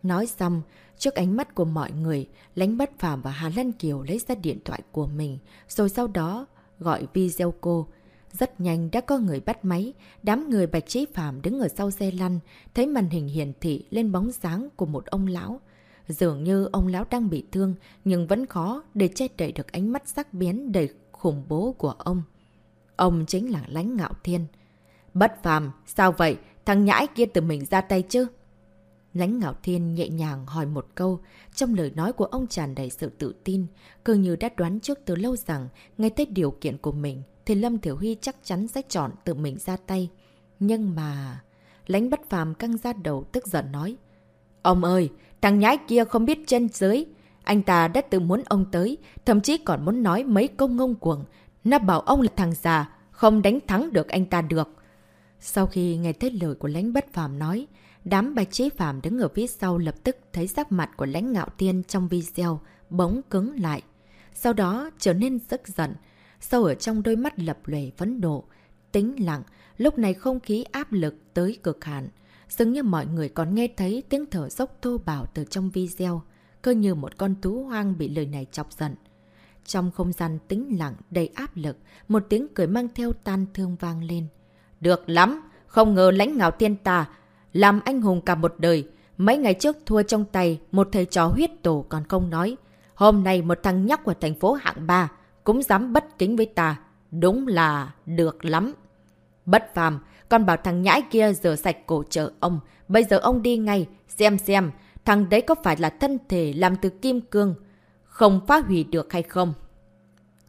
Nói xong, Trước ánh mắt của mọi người, Lánh Bất Phàm và Hà Lan Kiều lấy ra điện thoại của mình, rồi sau đó gọi video cô. Rất nhanh đã có người bắt máy, đám người Bạch Trí Phạm đứng ở sau xe lăn, thấy màn hình hiển thị lên bóng dáng của một ông lão. Dường như ông lão đang bị thương, nhưng vẫn khó để che đậy được ánh mắt sắc bén đầy khủng bố của ông. Ông chính là Lánh Ngạo Thiên. Bất phàm, sao vậy? Thằng nhãi kia tự mình ra tay chứ? Lánh Ngạo Thiên nhẹ nhàng hỏi một câu, trong lời nói của ông tràn đầy sự tự tin, cơ như đã đoán trước từ lâu rằng, ngay tới điều kiện của mình, thì Lâm Thiểu Huy chắc chắn sẽ chọn tự mình ra tay. Nhưng mà... Lánh bất phàm căng ra đầu tức giận nói. Ông ơi, thằng nhãi kia không biết trên dưới. Anh ta đã tự muốn ông tới, thậm chí còn muốn nói mấy câu ngông cuồng. Nó bảo ông là thằng già, không đánh thắng được anh ta được. Sau khi nghe thấy lời của lãnh bất phàm nói, Đám bạch trí phàm đứng ở phía sau lập tức thấy sắc mặt của lãnh ngạo tiên trong video bỗng cứng lại. Sau đó trở nên rất giận. Sâu ở trong đôi mắt lập lề vấn độ. Tính lặng, lúc này không khí áp lực tới cực hạn. Dường như mọi người còn nghe thấy tiếng thở dốc thô bảo từ trong video. Cơ như một con thú hoang bị lời này chọc giận. Trong không gian tĩnh lặng đầy áp lực, một tiếng cười mang theo tan thương vang lên. Được lắm! Không ngờ lãnh ngạo tiên ta làm anh hùng cả một đời. Mấy ngày trước thua trong tay một thầy chó huyết tổ còn không nói. Hôm nay một thằng nhóc của thành phố hạng 3 cũng dám bất kính với ta. Đúng là được lắm. Bất phàm, con bảo thằng nhãi kia rửa sạch cổ trợ ông. Bây giờ ông đi ngay, xem xem, thằng đấy có phải là thân thể làm từ kim cương, không phá hủy được hay không?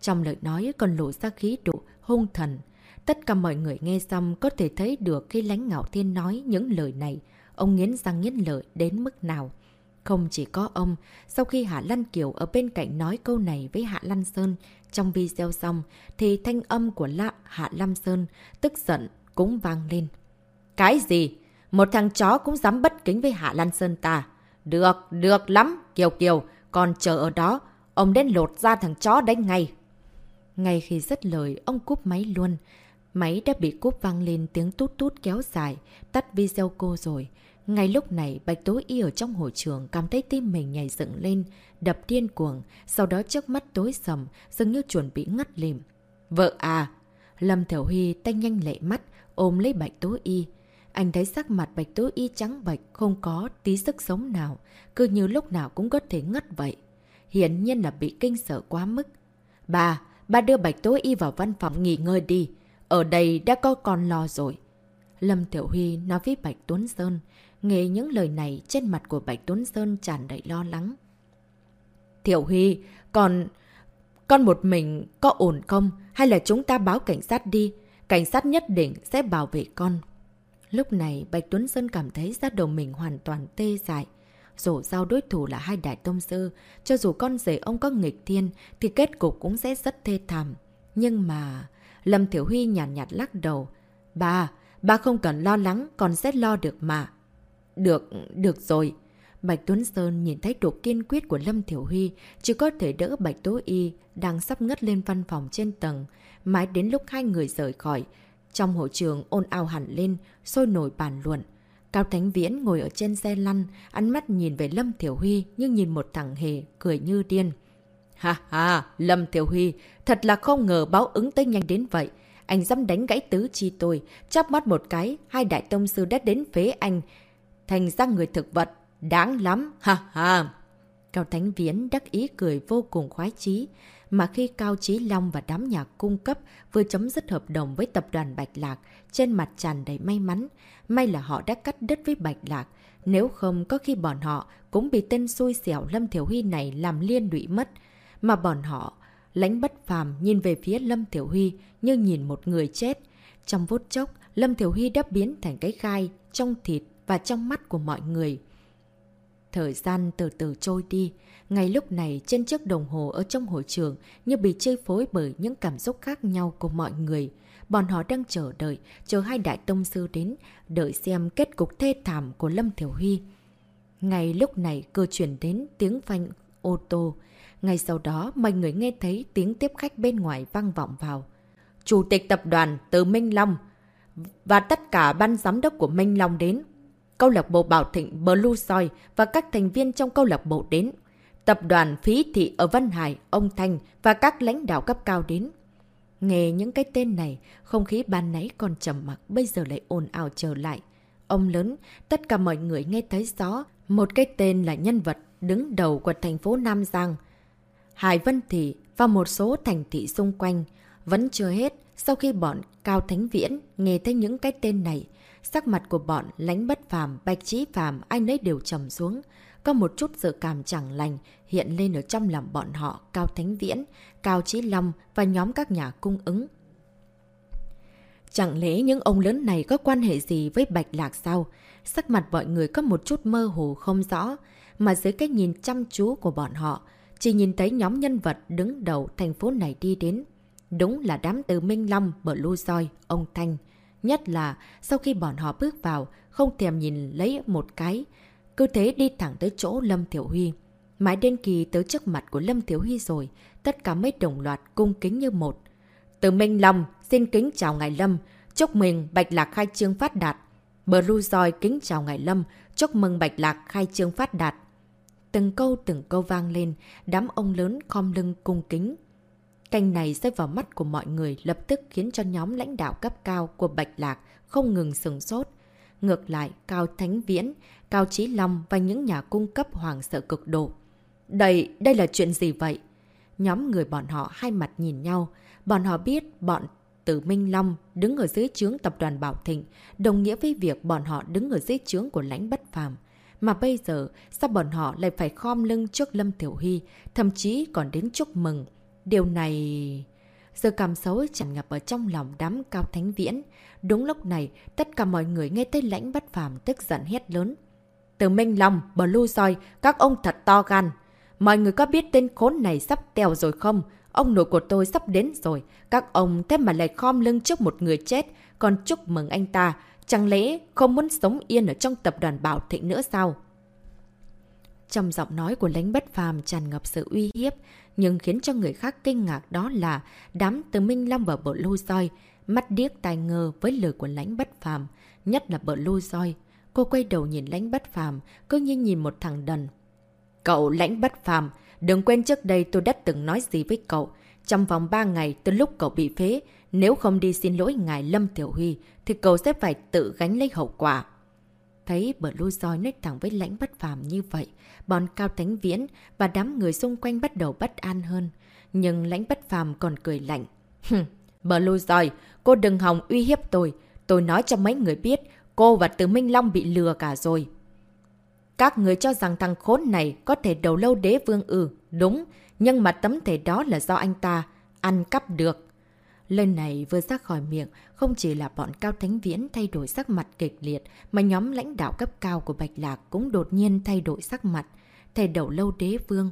Trong lời nói còn lộ ra khí độ hung thần. Tất cả mọi người nghe xong có thể thấy được khi lánh ngạo thiên nói những lời này, ông nghiến răng nghiến lợi đến mức nào. Không chỉ có ông, sau khi Hạ Lan Kiều ở bên cạnh nói câu này với Hạ Lan Sơn trong video xong, thì thanh âm của lạ Hạ Lam Sơn tức giận cũng vang lên. Cái gì? Một thằng chó cũng dám bất kính với Hạ Lan Sơn ta. Được, được lắm, Kiều Kiều, còn chờ ở đó, ông đến lột ra thằng chó đánh ngay. Ngay khi dứt lời, ông cúp máy luôn. Máy đã bị cúp vang lên tiếng tút tút kéo dài, tắt video cô rồi. Ngay lúc này, Bạch Tố Y ở trong hội trường cảm thấy tim mình nhảy dựng lên, đập điên cuồng, sau đó trước mắt tối sầm, dường như chuẩn bị ngất lìm. Vợ à! Lâm Thiểu Huy tay nhanh lệ mắt, ôm lấy Bạch Tố Y. Anh thấy sắc mặt Bạch Tố Y trắng bạch, không có tí sức sống nào, cứ như lúc nào cũng có thể ngất vậy. hiển nhiên là bị kinh sợ quá mức. Bà, bà đưa Bạch Tố Y vào văn phòng nghỉ ngơi đi. Ở đây đã có con lo rồi. Lâm Tiểu Huy nói với Bạch Tuấn Sơn. Nghe những lời này trên mặt của Bạch Tuấn Sơn tràn đầy lo lắng. Tiểu Huy, còn... Con một mình có ổn không? Hay là chúng ta báo cảnh sát đi? Cảnh sát nhất định sẽ bảo vệ con. Lúc này Bạch Tuấn Sơn cảm thấy ra đầu mình hoàn toàn tê dại. Dù sao đối thủ là hai đại tông sư, cho dù con rể ông có nghịch thiên thì kết cục cũng sẽ rất thê thảm. Nhưng mà... Lâm Thiểu Huy nhàn nhạt, nhạt lắc đầu. Bà, bà không cần lo lắng, con sẽ lo được mà. Được, được rồi. Bạch Tuấn Sơn nhìn thấy độ kiên quyết của Lâm Thiểu Huy, chỉ có thể đỡ Bạch Tố Y đang sắp ngất lên văn phòng trên tầng. Mãi đến lúc hai người rời khỏi, trong hội trường ôn ào hẳn lên, sôi nổi bàn luận. Cao Thánh Viễn ngồi ở trên xe lăn, ánh mắt nhìn về Lâm Thiểu Huy như nhìn một thằng hề, cười như điên. Ha ha, Lâm Thiểu Huy, thật là không ngờ báo ứng tới nhanh đến vậy. Anh dám đánh gãy tứ chi tôi, chắp mắt một cái, hai đại tông sư đã đến phế anh. Thành ra người thực vật, đáng lắm, ha ha. Cao Thánh Viễn đắc ý cười vô cùng khoái chí mà khi Cao Chí Long và đám nhà cung cấp vừa chấm dứt hợp đồng với tập đoàn Bạch Lạc, trên mặt tràn đầy may mắn. May là họ đã cắt đứt với Bạch Lạc, nếu không có khi bọn họ cũng bị tên xui xẻo Lâm Thiểu Huy này làm liên lụy mất. Mà bọn họ, lãnh bất phàm nhìn về phía Lâm Thiểu Huy như nhìn một người chết. Trong vốt chốc, Lâm Thiểu Huy đã biến thành cái khai trong thịt và trong mắt của mọi người. Thời gian từ từ trôi đi, ngay lúc này trên chiếc đồng hồ ở trong hội trường như bị chơi phối bởi những cảm xúc khác nhau của mọi người. Bọn họ đang chờ đợi, chờ hai đại tông sư đến, đợi xem kết cục thê thảm của Lâm Thiểu Huy. Ngay lúc này cơ chuyển đến tiếng phanh ô tô. Ngay sau đó mọi người nghe thấy tiếng tiếp khách bên ngoài vang vọng vào. Chủ tịch tập đoàn từ Minh Long và tất cả ban giám đốc của Minh Long đến. Câu lạc bộ Bảo Thịnh Blue Soi và các thành viên trong câu lạc bộ đến. Tập đoàn Phí Thị ở Vân Hải, ông Thanh và các lãnh đạo cấp cao đến. Nghe những cái tên này, không khí ban nãy còn trầm mặc bây giờ lại ồn ào trở lại. Ông lớn, tất cả mọi người nghe thấy rõ, một cái tên là nhân vật đứng đầu của thành phố Nam Giang. Hải Vân Thị và một số thành thị xung quanh. Vẫn chưa hết, sau khi bọn Cao Thánh Viễn nghe thấy những cái tên này, sắc mặt của bọn lánh bất phàm, bạch trí phàm anh ấy đều trầm xuống. Có một chút dự cảm chẳng lành hiện lên ở trong lòng bọn họ Cao Thánh Viễn, Cao Chí Long và nhóm các nhà cung ứng. Chẳng lẽ những ông lớn này có quan hệ gì với Bạch Lạc sao? Sắc mặt mọi người có một chút mơ hồ không rõ, mà dưới cái nhìn chăm chú của bọn họ, chỉ nhìn thấy nhóm nhân vật đứng đầu thành phố này đi đến. Đúng là đám từ Minh Long, Bờ Lưu Soi, ông Thanh. Nhất là sau khi bọn họ bước vào, không thèm nhìn lấy một cái, cứ thế đi thẳng tới chỗ Lâm Thiểu Huy. Mãi đến kỳ tới trước mặt của Lâm Thiểu Huy rồi, tất cả mấy đồng loạt cung kính như một. Từ Minh Long, xin kính chào Ngài Lâm, chúc mừng Bạch Lạc khai trương phát đạt. Bờ Lưu Doi kính chào Ngài Lâm, chúc mừng Bạch Lạc khai trương phát đạt. Từng câu từng câu vang lên, đám ông lớn khom lưng cung kính. Canh này rơi vào mắt của mọi người lập tức khiến cho nhóm lãnh đạo cấp cao của Bạch Lạc không ngừng sừng sốt. Ngược lại, Cao Thánh Viễn, Cao trí Long và những nhà cung cấp hoàng sợ cực độ. Đây, đây là chuyện gì vậy? Nhóm người bọn họ hai mặt nhìn nhau. Bọn họ biết bọn Tử Minh Long đứng ở dưới chướng tập đoàn Bảo Thịnh, đồng nghĩa với việc bọn họ đứng ở dưới chướng của lãnh bất phàm. Mà bây giờ, sao bọn họ lại phải khom lưng trước Lâm Tiểu Hy, thậm chí còn đến chúc mừng. Điều này... Giờ cảm xấu tràn ngập ở trong lòng đám cao thánh viễn. Đúng lúc này, tất cả mọi người nghe tới lãnh bất phàm tức giận hét lớn. Từ Minh Long, Blue Soi, các ông thật to gan. Mọi người có biết tên khốn này sắp tèo rồi không? Ông nội của tôi sắp đến rồi. Các ông thế mà lại khom lưng trước một người chết, còn chúc mừng anh ta. Chẳng lẽ không muốn sống yên ở trong tập đoàn Bảo Thịnh nữa sao? Trong giọng nói của lãnh bất phàm tràn ngập sự uy hiếp, nhưng khiến cho người khác kinh ngạc đó là đám từ Minh Long và Bộ Lô Soi, mắt điếc tai ngơ với lời của lãnh bất phàm, nhất là Bộ Lô Soi. Cô quay đầu nhìn lãnh bất phàm, cứ như nhìn một thằng đần. Cậu lãnh bất phàm, đừng quên trước đây tôi đã từng nói gì với cậu. Trong vòng 3 ngày từ lúc cậu bị phế, nếu không đi xin lỗi ngài Lâm Tiểu Huy, thì cậu sẽ phải tự gánh lấy hậu quả. Thấy bờ lưu roi nói thẳng với lãnh bất phàm như vậy, bọn cao thánh viễn và đám người xung quanh bắt đầu bất an hơn. Nhưng lãnh bất phàm còn cười lạnh. bờ lưu roi, cô đừng hòng uy hiếp tôi. Tôi nói cho mấy người biết, cô và Từ Minh Long bị lừa cả rồi. Các người cho rằng thằng khốn này có thể đầu lâu đế vương ư, đúng, nhưng mà tấm thể đó là do anh ta ăn cắp được. Lời này vừa ra khỏi miệng, không chỉ là bọn Cao Thánh Viễn thay đổi sắc mặt kịch liệt, mà nhóm lãnh đạo cấp cao của Bạch Lạc cũng đột nhiên thay đổi sắc mặt, thầy đầu lâu đế vương.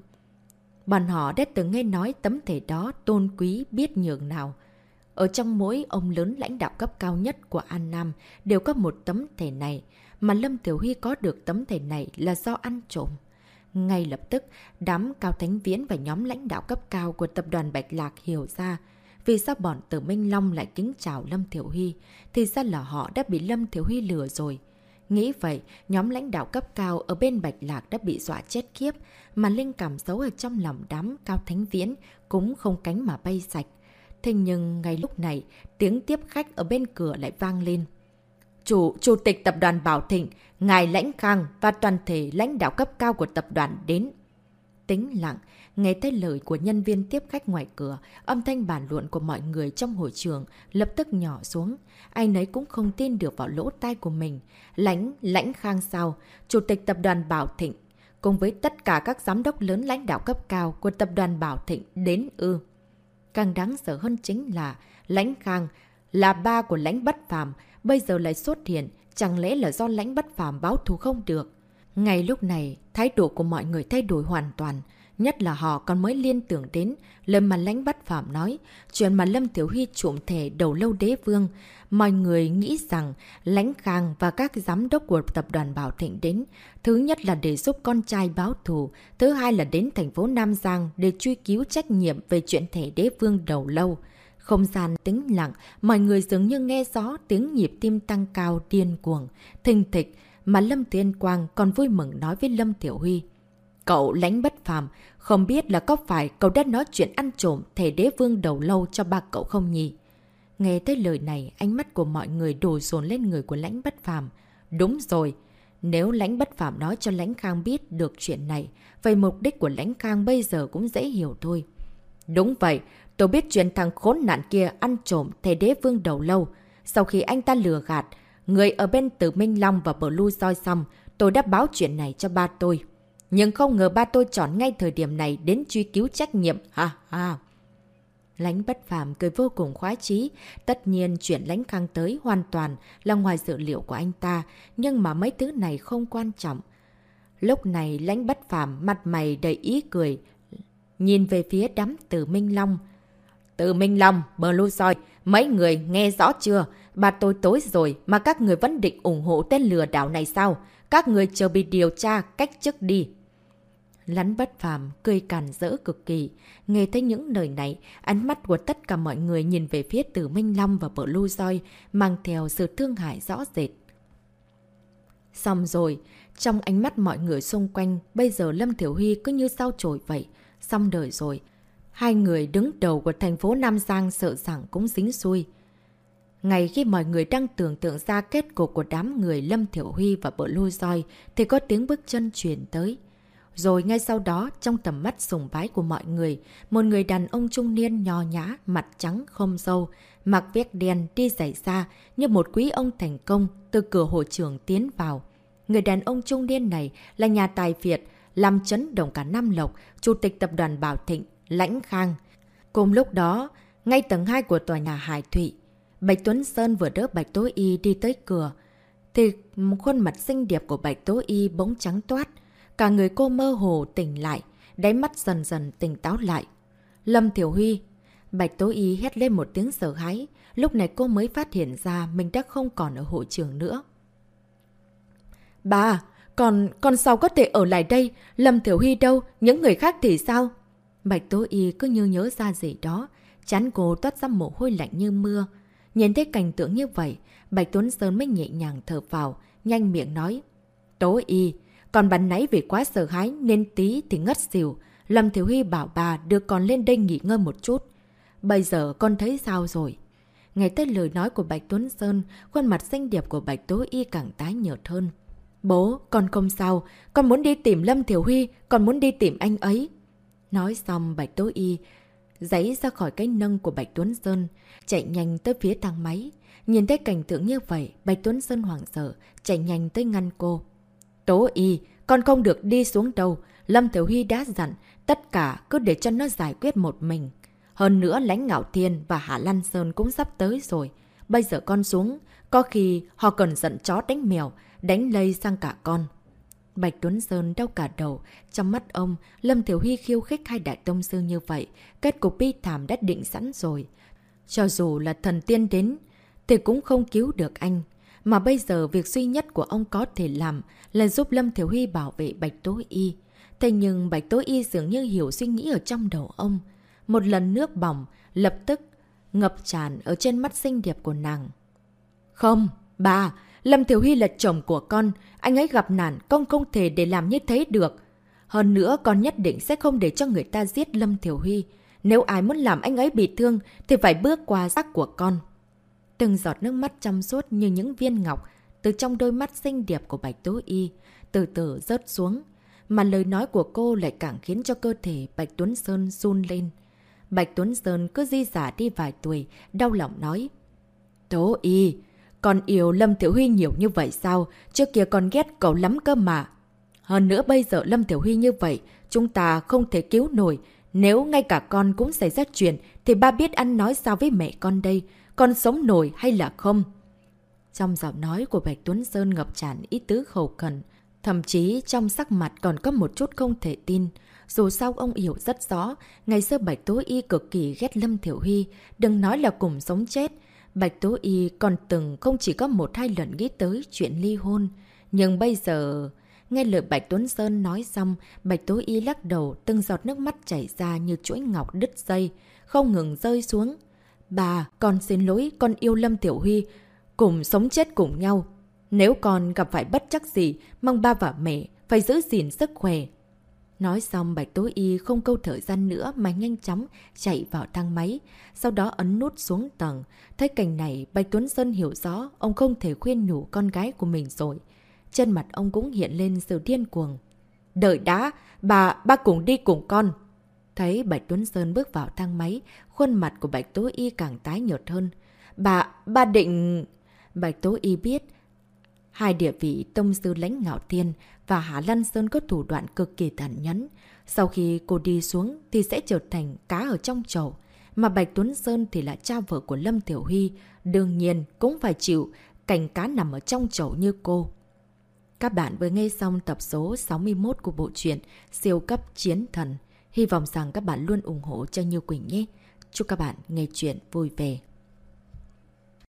Bọn họ đã từng nghe nói tấm thể đó tôn quý biết nhường nào. Ở trong mỗi ông lớn lãnh đạo cấp cao nhất của An Nam đều có một tấm thể này, mà Lâm Tiểu Huy có được tấm thể này là do ăn trộm. Ngay lập tức, đám Cao Thánh Viễn và nhóm lãnh đạo cấp cao của tập đoàn Bạch Lạc hiểu ra vì sao bọn tử Minh Long lại kính chào Lâm Thiểu Huy, thì ra là họ đã bị Lâm Thiểu Huy lừa rồi. Nghĩ vậy, nhóm lãnh đạo cấp cao ở bên Bạch Lạc đã bị dọa chết khiếp, mà linh cảm xấu ở trong lòng đám Cao Thánh Viễn cũng không cánh mà bay sạch. Thế nhưng ngay lúc này, tiếng tiếp khách ở bên cửa lại vang lên. Chủ, Chủ tịch Tập đoàn Bảo Thịnh, Ngài Lãnh Khang và toàn thể lãnh đạo cấp cao của tập đoàn đến. Tính lặng, nghe thấy lời của nhân viên tiếp khách ngoài cửa, âm thanh bàn luận của mọi người trong hội trường lập tức nhỏ xuống. Ai nấy cũng không tin được vào lỗ tai của mình. Lãnh, Lãnh Khang sao? Chủ tịch Tập đoàn Bảo Thịnh, cùng với tất cả các giám đốc lớn lãnh đạo cấp cao của Tập đoàn Bảo Thịnh đến ư. Càng đáng sợ hơn chính là Lãnh Khang là ba của Lãnh Bất Phàm bây giờ lại xuất hiện, chẳng lẽ là do Lãnh Bất Phàm báo thù không được? Ngay lúc này, thái độ của mọi người thay đổi hoàn toàn. Nhất là họ còn mới liên tưởng đến lời mà lãnh bắt phạm nói, chuyện mà Lâm Tiểu Huy trộm thẻ đầu lâu đế vương. Mọi người nghĩ rằng lãnh khang và các giám đốc của tập đoàn Bảo Thịnh đến. Thứ nhất là để giúp con trai báo thù, thứ hai là đến thành phố Nam Giang để truy cứu trách nhiệm về chuyện thẻ đế vương đầu lâu. Không gian tĩnh lặng, mọi người dường như nghe rõ tiếng nhịp tim tăng cao điên cuồng, thình thịch, mà Lâm thiên Quang còn vui mừng nói với Lâm Tiểu Huy. Cậu lãnh bất phàm, không biết là có phải cậu đã nói chuyện ăn trộm thể đế vương đầu lâu cho ba cậu không nhỉ? Nghe tới lời này, ánh mắt của mọi người đổ dồn lên người của lãnh bất phàm. Đúng rồi, nếu lãnh bất phàm nói cho lãnh khang biết được chuyện này, vậy mục đích của lãnh khang bây giờ cũng dễ hiểu thôi. Đúng vậy, tôi biết chuyện thằng khốn nạn kia ăn trộm thể đế vương đầu lâu. Sau khi anh ta lừa gạt, người ở bên Tử Minh Long và Blue soi xong, tôi đã báo chuyện này cho ba tôi. Nhưng không ngờ ba tôi chọn ngay thời điểm này đến truy cứu trách nhiệm. Ha ha. Lánh bất phàm cười vô cùng khoái chí. Tất nhiên chuyện lánh khang tới hoàn toàn là ngoài dự liệu của anh ta. Nhưng mà mấy thứ này không quan trọng. Lúc này lánh bất phàm mặt mày đầy ý cười. Nhìn về phía đám từ Minh Long. Từ Minh Long, bờ lưu Soi, mấy người nghe rõ chưa? Bà tôi tối rồi mà các người vẫn định ủng hộ tên lừa đảo này sao? Các người chờ bị điều tra cách chức đi. Lắn bất phàm, cười càn rỡ cực kỳ. Nghe thấy những lời này, ánh mắt của tất cả mọi người nhìn về phía tử Minh Long và bộ lưu roi, mang theo sự thương hại rõ rệt. Xong rồi, trong ánh mắt mọi người xung quanh, bây giờ Lâm Thiểu Huy cứ như sao trổi vậy. Xong đời rồi. Hai người đứng đầu của thành phố Nam Giang sợ rằng cũng dính xui. ngày khi mọi người đang tưởng tượng ra kết cục của đám người Lâm Thiểu Huy và bộ lưu roi, thì có tiếng bước chân chuyển tới. Rồi ngay sau đó, trong tầm mắt sùng bái của mọi người, một người đàn ông trung niên nho nhã, mặt trắng không sâu, mặc vét đen đi giày xa như một quý ông thành công từ cửa hội trường tiến vào. Người đàn ông trung niên này là nhà tài Việt, làm chấn động cả Nam Lộc, chủ tịch tập đoàn Bảo Thịnh, Lãnh Khang. Cùng lúc đó, ngay tầng 2 của tòa nhà Hải Thụy, Bạch Tuấn Sơn vừa đỡ Bạch Tố Y đi tới cửa, thì khuôn mặt xinh đẹp của Bạch Tố Y bỗng trắng toát, Cả người cô mơ hồ tỉnh lại, đáy mắt dần dần tỉnh táo lại. Lâm Thiểu Huy, Bạch Tố Y hét lên một tiếng sợ hãi, lúc này cô mới phát hiện ra mình đã không còn ở hội trường nữa. Bà, còn, còn sao có thể ở lại đây? Lâm Thiểu Huy đâu? Những người khác thì sao? Bạch Tố Y cứ như nhớ ra gì đó, chán cô toát ra mồ hôi lạnh như mưa. Nhìn thấy cảnh tượng như vậy, Bạch Tuấn Sơn mới nhẹ nhàng thở vào, nhanh miệng nói. Tố Y, còn bạn nãy vì quá sợ hãi nên tí thì ngất xỉu. Lâm Thiếu Huy bảo bà đưa con lên đây nghỉ ngơi một chút. Bây giờ con thấy sao rồi? Nghe tới lời nói của Bạch Tuấn Sơn, khuôn mặt xinh đẹp của Bạch Tố Y càng tái nhợt hơn. Bố, con không sao. Con muốn đi tìm Lâm Thiểu Huy, con muốn đi tìm anh ấy. Nói xong Bạch Tố Y giấy ra khỏi cái nâng của Bạch Tuấn Sơn, chạy nhanh tới phía thang máy. Nhìn thấy cảnh tượng như vậy, Bạch Tuấn Sơn hoảng sợ, chạy nhanh tới ngăn cô. Tố Y, con không được đi xuống đâu. Lâm Thiểu Huy đã dặn, tất cả cứ để cho nó giải quyết một mình. Hơn nữa lãnh ngạo thiên và Hạ Lan Sơn cũng sắp tới rồi. Bây giờ con xuống, có khi họ cần giận chó đánh mèo, đánh lây sang cả con. Bạch Tuấn Sơn đau cả đầu, trong mắt ông, Lâm Thiểu Huy khiêu khích hai đại tông sư như vậy, kết cục bi thảm đã định sẵn rồi. Cho dù là thần tiên đến, thì cũng không cứu được anh. Mà bây giờ việc duy nhất của ông có thể làm là giúp Lâm Thiếu Huy bảo vệ Bạch Tố Y. Thế nhưng Bạch Tố Y dường như hiểu suy nghĩ ở trong đầu ông. Một lần nước bỏng, lập tức ngập tràn ở trên mắt xinh đẹp của nàng. Không, bà, Lâm Thiếu Huy là chồng của con, anh ấy gặp nạn, con không thể để làm như thế được. Hơn nữa, con nhất định sẽ không để cho người ta giết Lâm Thiểu Huy. Nếu ai muốn làm anh ấy bị thương, thì phải bước qua xác của con. Từng giọt nước mắt trong suốt như những viên ngọc, từ trong đôi mắt xinh đẹp của Bạch Tố Y, từ từ rớt xuống. Mà lời nói của cô lại càng khiến cho cơ thể Bạch Tuấn Sơn run lên. Bạch Tuấn Sơn cứ di giả đi vài tuổi, đau lòng nói. Tố Y, con yêu Lâm Tiểu Huy nhiều như vậy sao? Trước kia con ghét cậu lắm cơ mà. Hơn nữa bây giờ Lâm Tiểu Huy như vậy, chúng ta không thể cứu nổi. Nếu ngay cả con cũng xảy ra chuyện, thì ba biết ăn nói sao với mẹ con đây? Con sống nổi hay là không? Trong giọng nói của Bạch Tuấn Sơn ngập tràn ý tứ khẩu cần. Thậm chí trong sắc mặt còn có một chút không thể tin. Dù sao ông hiểu rất rõ, ngày xưa Bạch Tố Y cực kỳ ghét Lâm Thiểu Huy, đừng nói là cùng sống chết. Bạch Tố Y còn từng không chỉ có một hai lần nghĩ tới chuyện ly hôn. Nhưng bây giờ... Nghe lời Bạch Tuấn Sơn nói xong, Bạch Tố Y lắc đầu, từng giọt nước mắt chảy ra như chuỗi ngọc đứt dây, không ngừng rơi xuống. Bà, con xin lỗi, con yêu Lâm Tiểu Huy, cùng sống chết cùng nhau. Nếu con gặp phải bất chắc gì, mong ba và mẹ phải giữ gìn sức khỏe. Nói xong Bạch Tố Y không câu thời gian nữa mà nhanh chóng chạy vào thang máy, sau đó ấn nút xuống tầng. Thấy cảnh này, Bạch Tuấn Sơn hiểu rõ ông không thể khuyên nhủ con gái của mình rồi. Trên mặt ông cũng hiện lên sự điên cuồng. Đợi đã, bà, ba cùng đi cùng con. Thấy Bạch Tuấn Sơn bước vào thang máy, khuôn mặt của Bạch Tố Y càng tái nhợt hơn. Bà, ba định... Bạch Tố Y biết, hai địa vị tông sư lãnh ngạo thiên và hà Lan Sơn có thủ đoạn cực kỳ tàn nhẫn. Sau khi cô đi xuống thì sẽ trở thành cá ở trong chậu. Mà Bạch Tuấn Sơn thì là cha vợ của Lâm Tiểu Huy, đương nhiên cũng phải chịu cảnh cá nằm ở trong chậu như cô. Các bạn vừa nghe xong tập số 61 của bộ truyện Siêu cấp chiến thần. Hy vọng rằng các bạn luôn ủng hộ cho Như Quỳnh nhé. Chúc các bạn nghe chuyện vui vẻ.